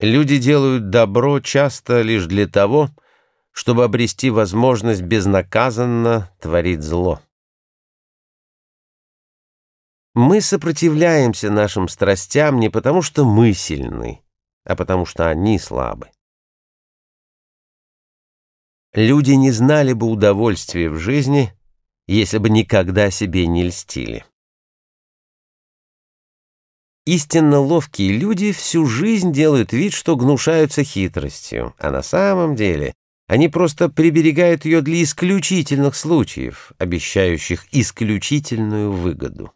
Люди делают добро часто лишь для того, чтобы обрести возможность безнаказанно творить зло. Мы сопротивляемся нашим страстям не потому, что мы сильны, а потому что они слабы. Люди не знали бы удовольствия в жизни, если бы никогда себе не льстили. Истинно ловкие люди всю жизнь делают вид, что гнушаются хитростью, а на самом деле они просто приберегают ее для исключительных случаев, обещающих исключительную выгоду.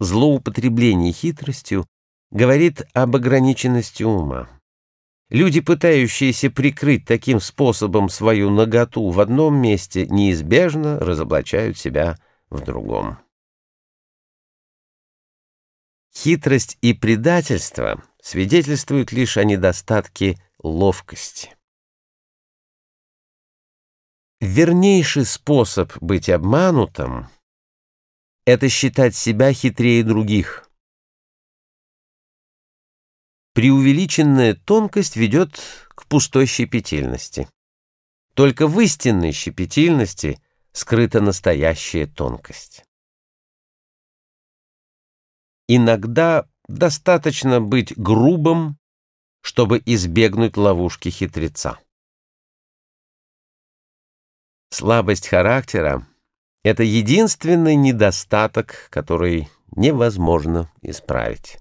Злоупотребление хитростью говорит об ограниченности ума. Люди, пытающиеся прикрыть таким способом свою наготу в одном месте, неизбежно разоблачают себя в другом. Хитрость и предательство свидетельствуют лишь о недостатке ловкости. Вернейший способ быть обманутым — это считать себя хитрее других. Преувеличенная тонкость ведет к пустой щепетильности. Только в истинной щепетильности скрыта настоящая тонкость. Иногда достаточно быть грубым, чтобы избегнуть ловушки хитреца. Слабость характера — это единственный недостаток, который невозможно исправить.